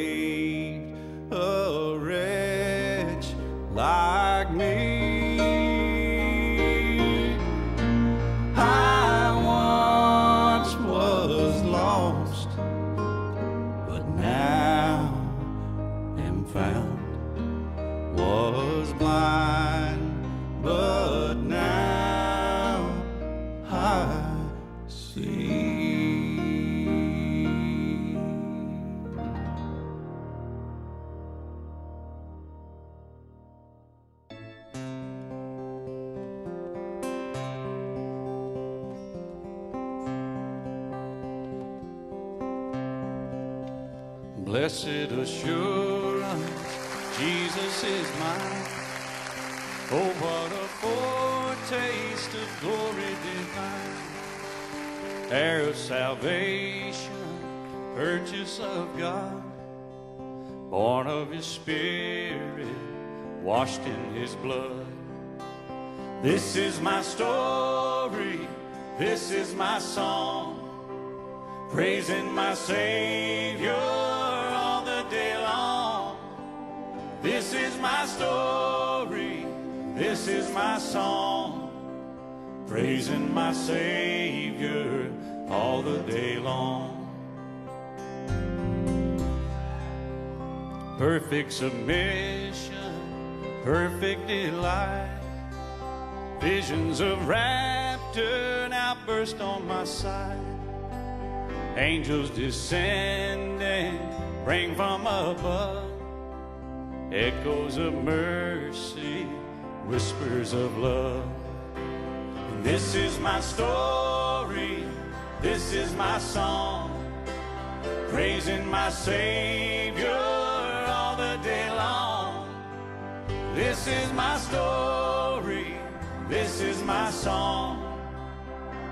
saved a wretch like this is my song praising my Savior all the day long. This is my story, this is my song, praising my Savior all the day long. Perfect submission, perfect delight, visions of rapture now burst on my sight. Angels descending, bring from above echoes of mercy, whispers of love. And this is my story, this is my song, praising my Savior all the day long. This is my story, this is my song,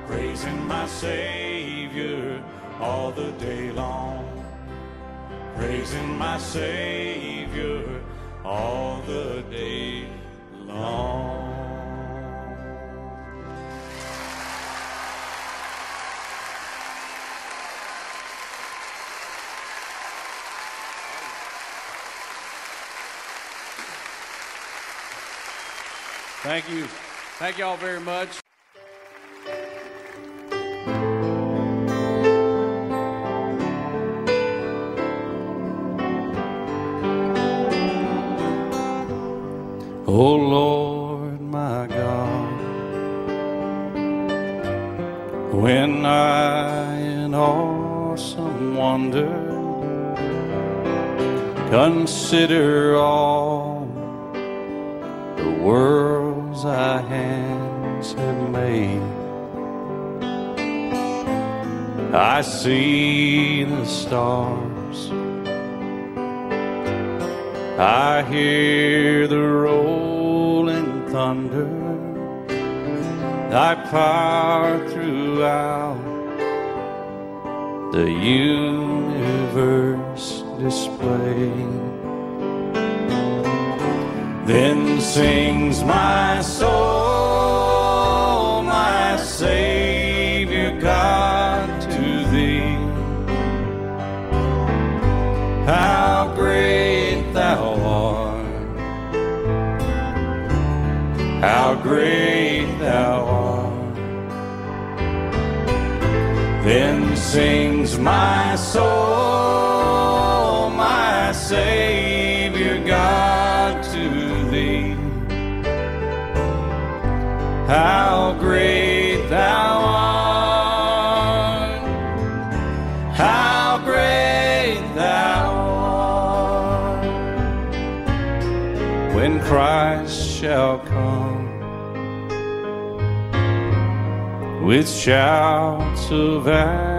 praising my Savior all the day long. Praising my Savior all the day long. Thank you. Thank you all very much. Oh Lord, my God, when I in awesome wonder consider all the worlds thy hands have made, I see the stars. I hear the rolling thunder, thy power throughout the universe displayed. Then sings my soul, great thou art! Then sings my soul, my Savior God, to thee. How great thou art! How great thou art! When Christ shall with shouts of acclamation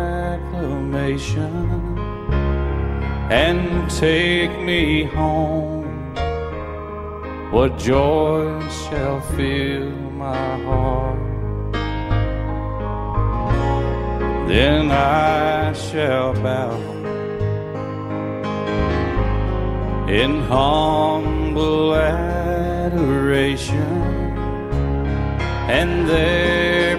and take me home. What joy shall fill my heart? Then I shall bow in humble adoration and there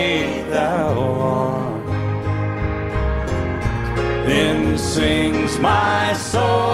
sings my soul,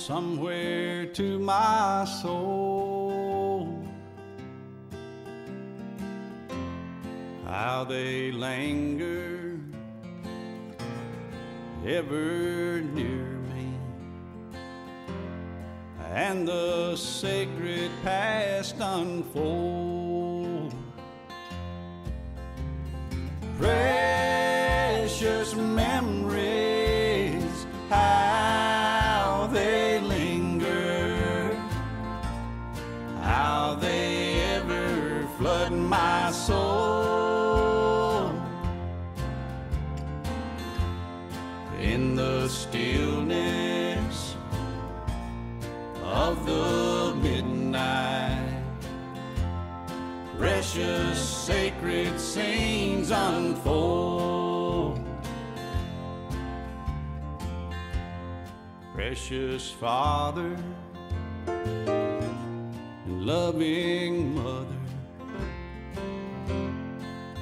somewhere to my soul. How they linger ever near me and the sacred past unfold. Precious Father, and loving mother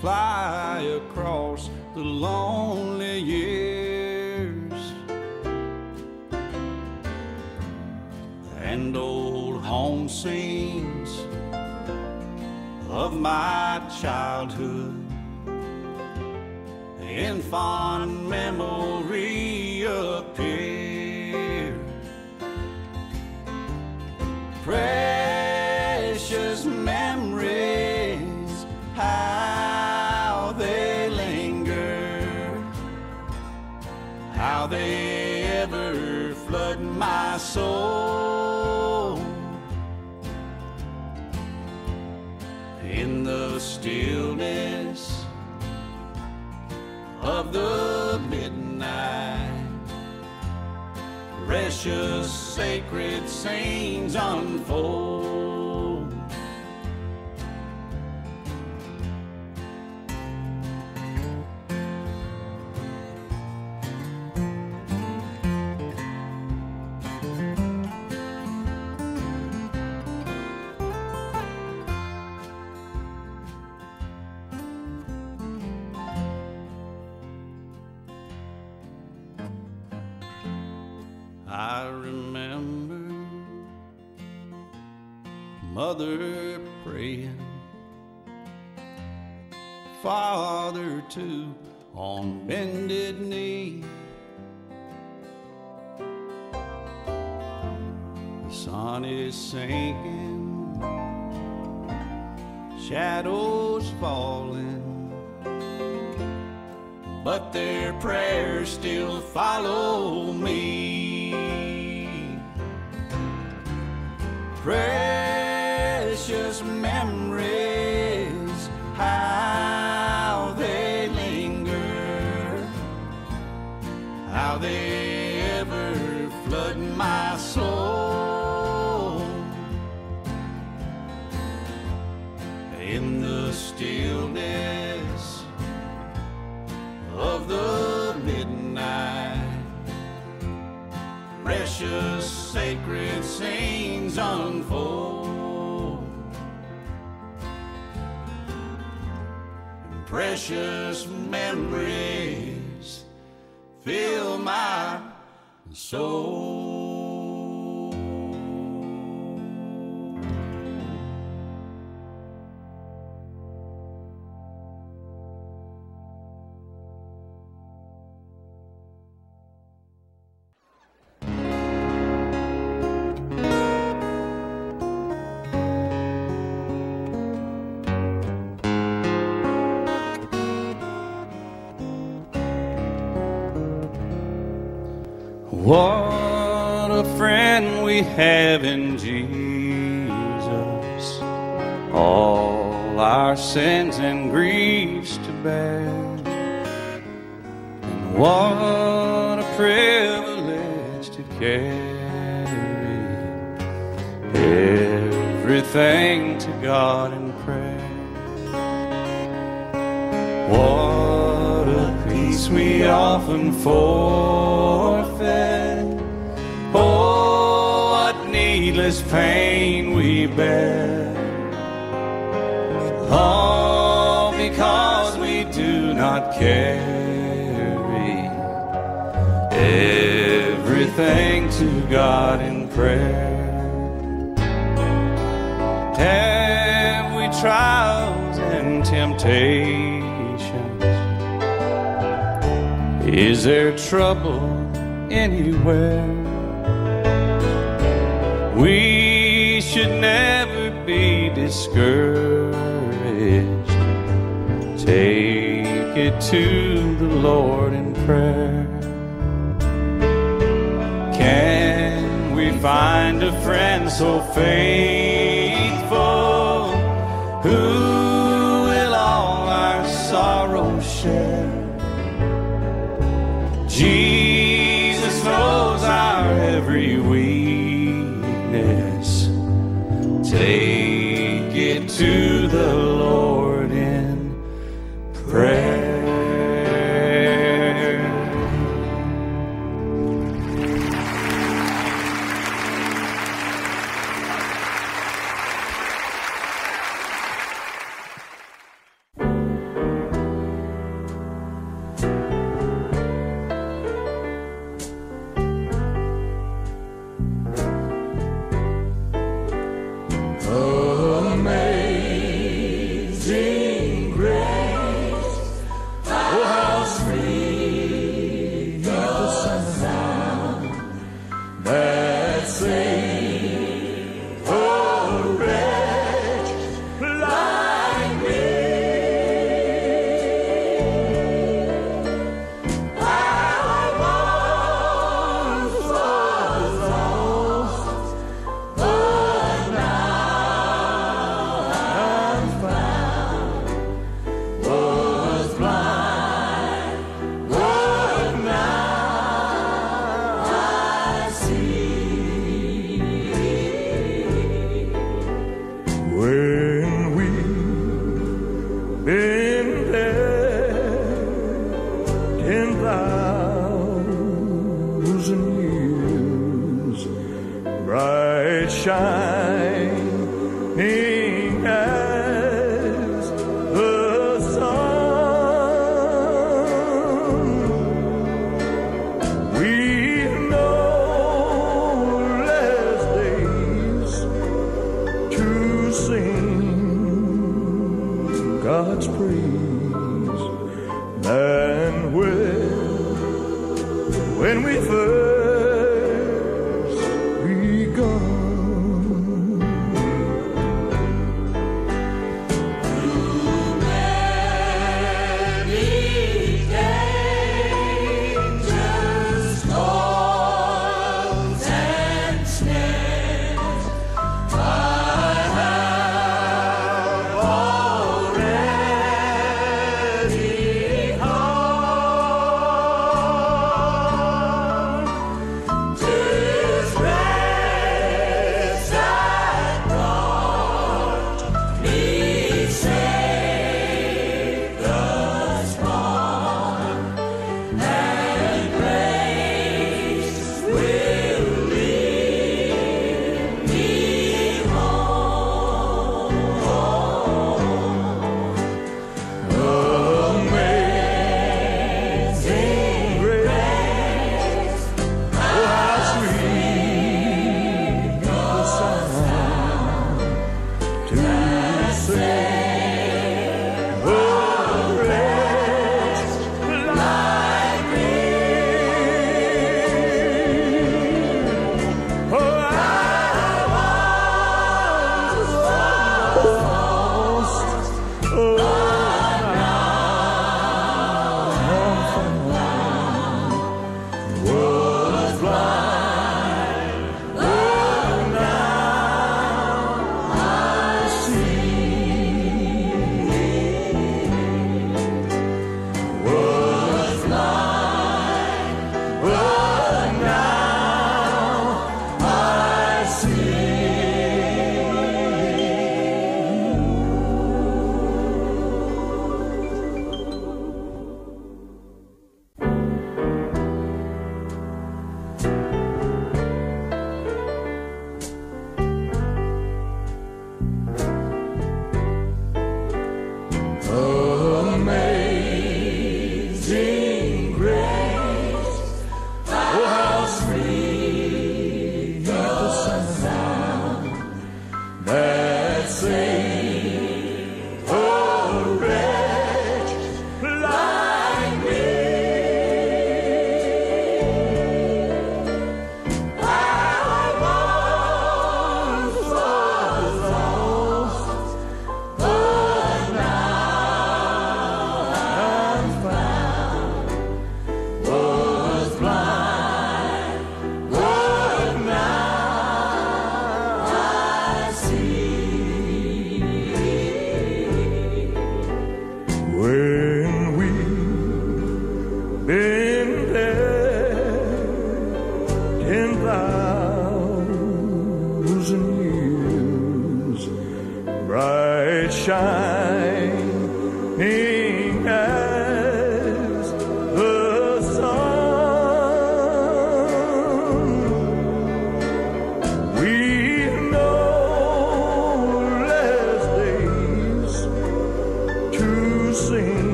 fly across the lonely years and old home scenes of my childhood in fond memory appear. Precious memories, how they linger, how they ever flood my soul. In the stillness of the midnight. Precious sacred scenes unfold. Sinking, shadows falling but their prayers still follow me. Precious memories, how they linger, how they Precious sacred scenes unfold. And precious memories fill my soul. What a friend we have in Jesus. All our sins and griefs to bear. And what a privilege to carry everything to God in prayer. What a peace we often forfeit. Needless pain we bear. All because we do not carry everything to God in prayer. Have we trials and temptations? Is there trouble anywhere? We should never be discouraged. Take it to the Lord in prayer. Can we find a friend so faithful thousand years, bright shining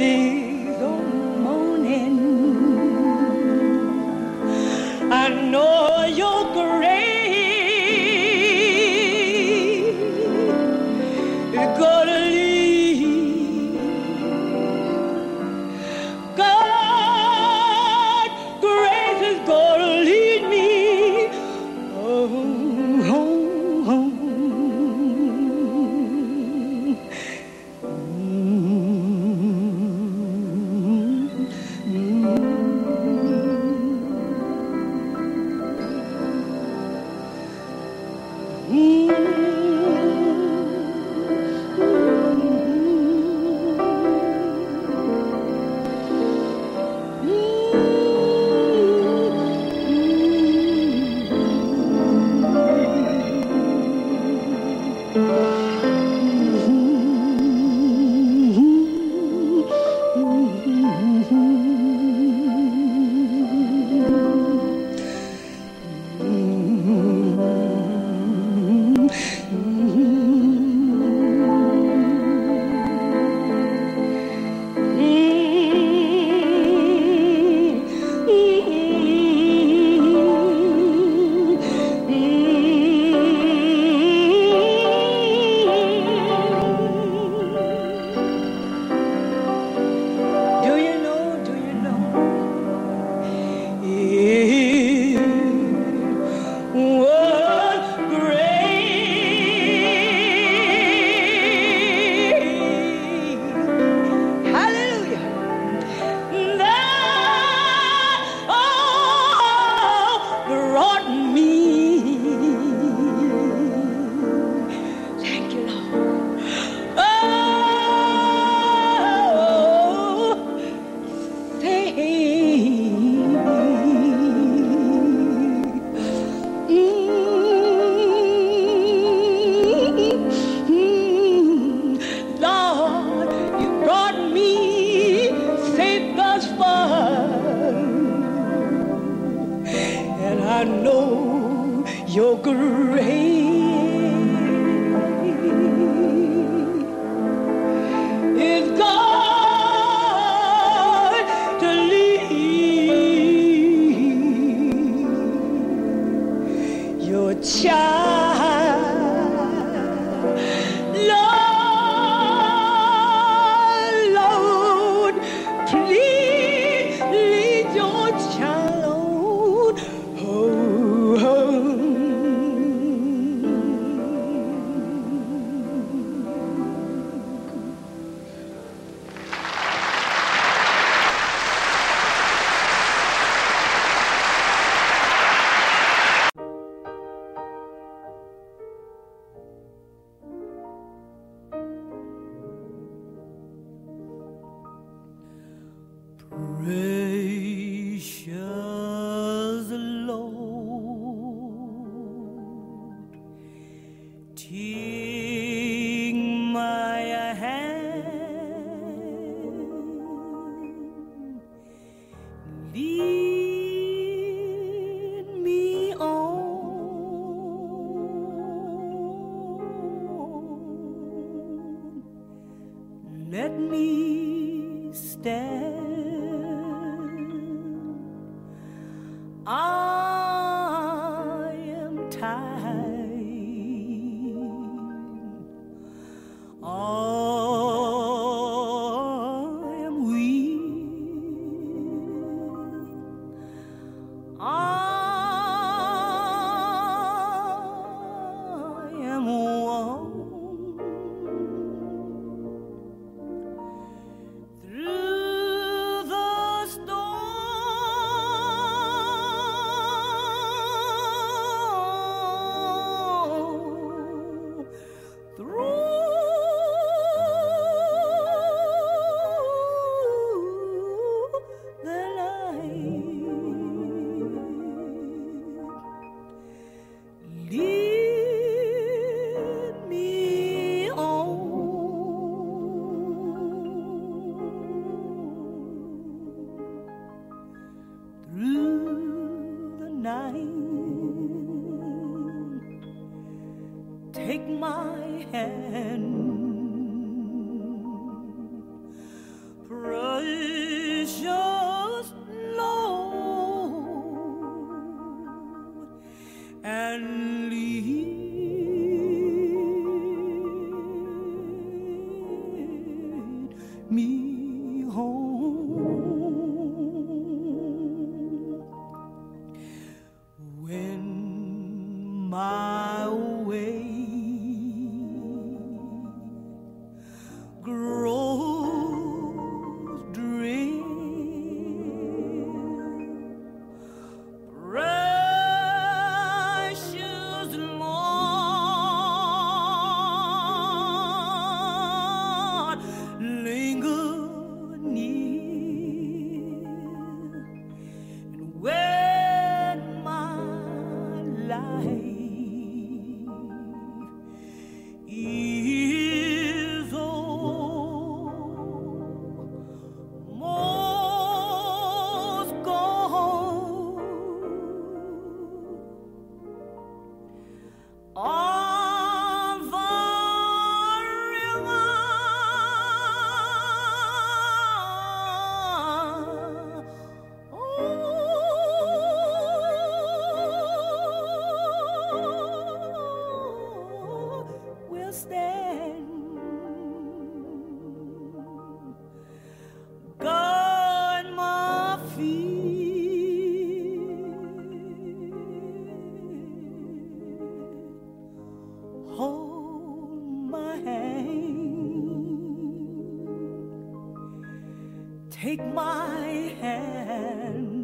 melody my hand.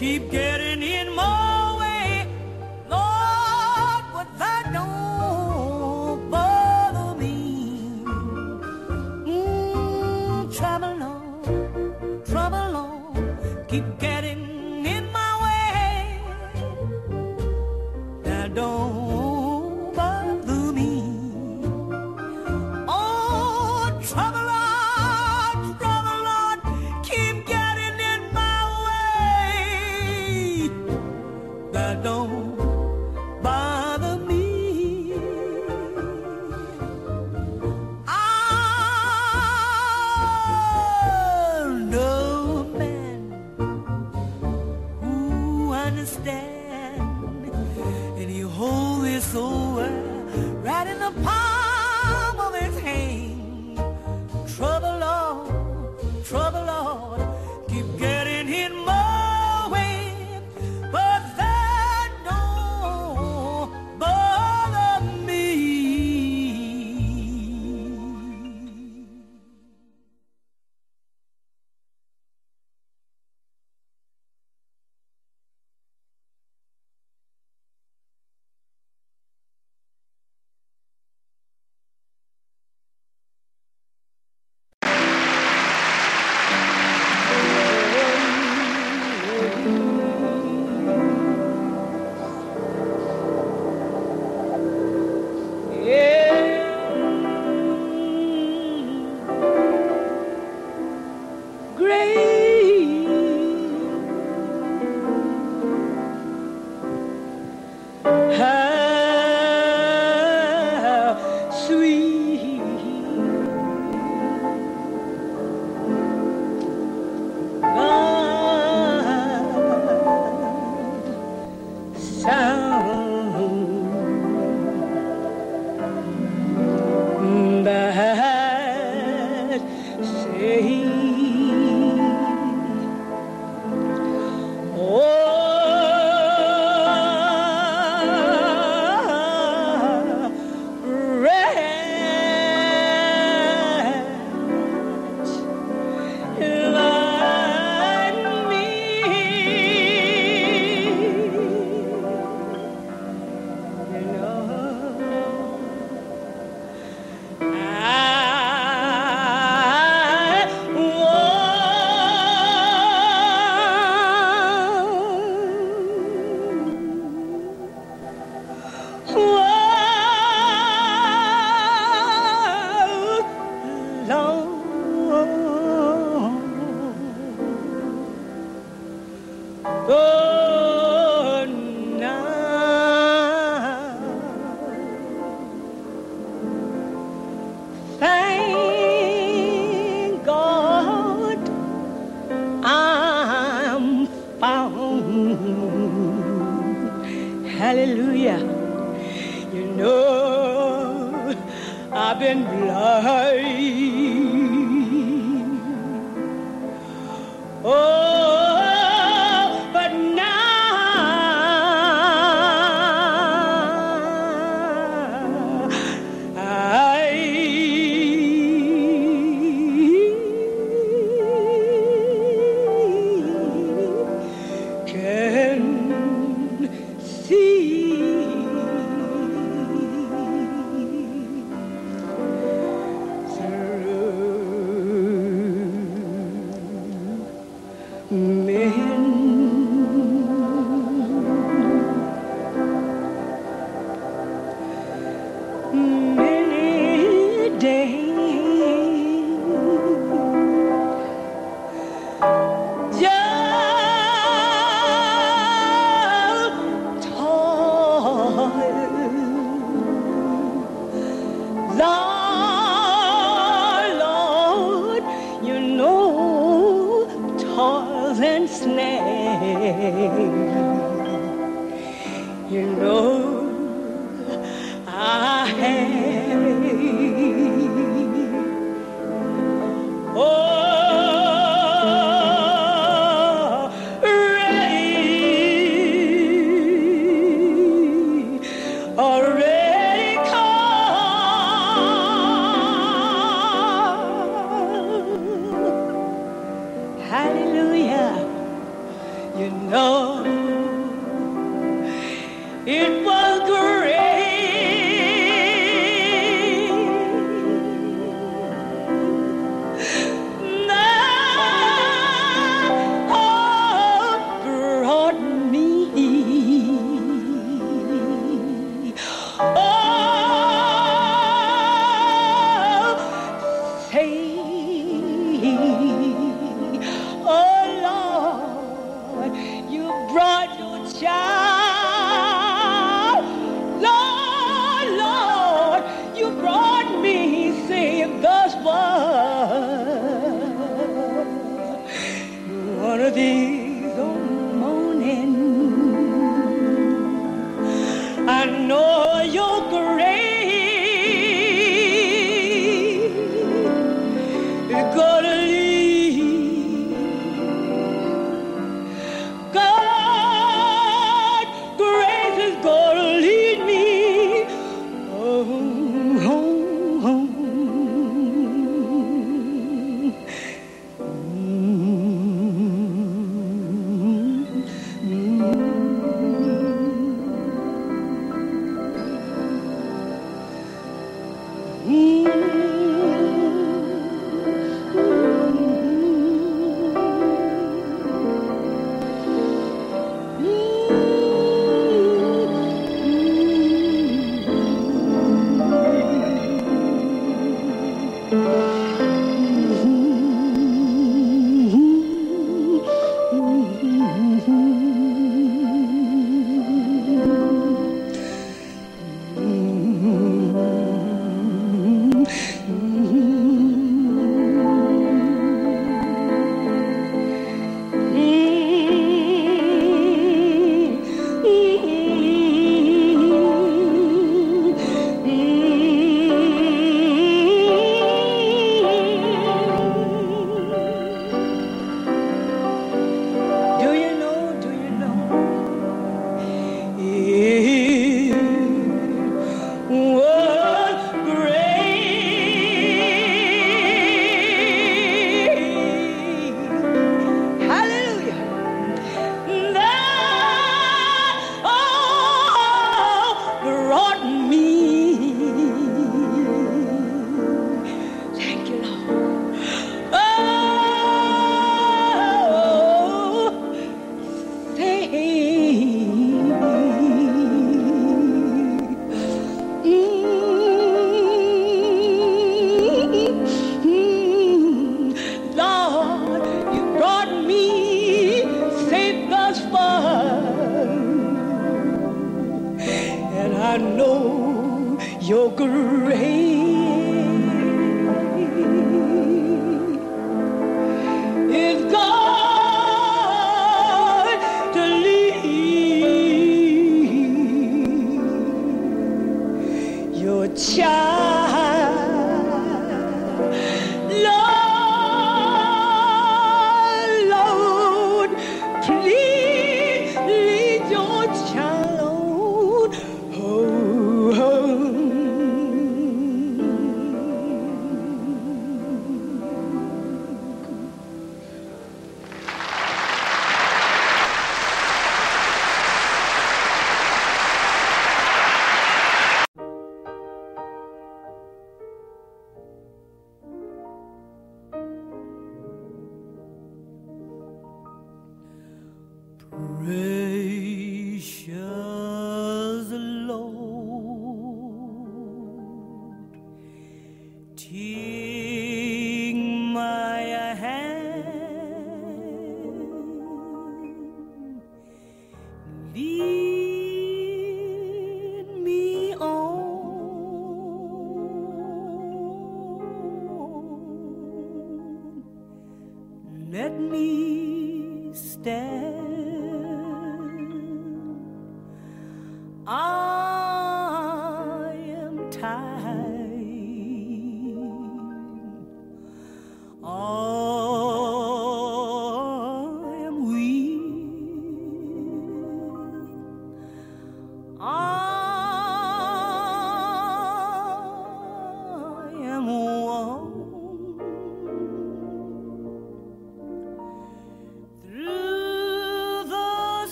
Keep getting in my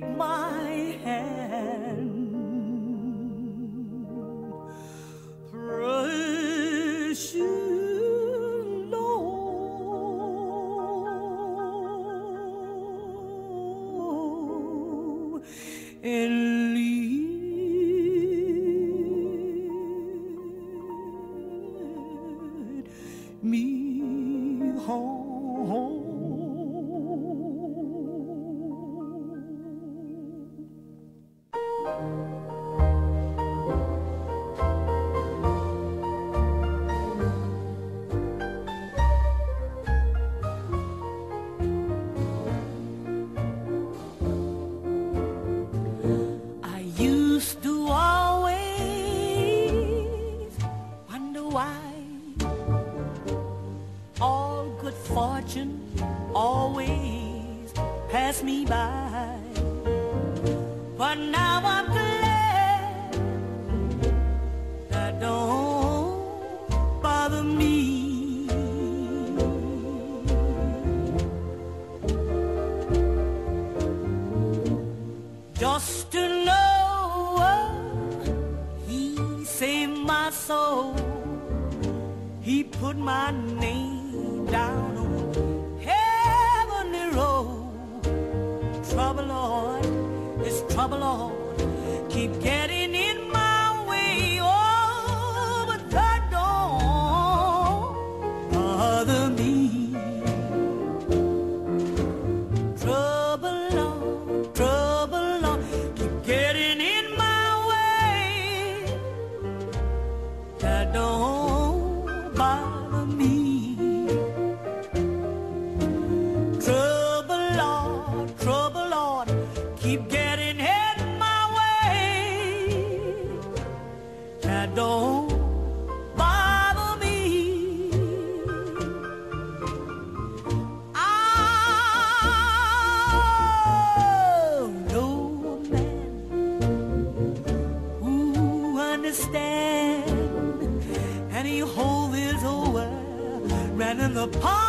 take my just to know he saved my soul. He put my name down on heavenly road. Trouble, Lord, is trouble, Lord. Keep getting. the pot.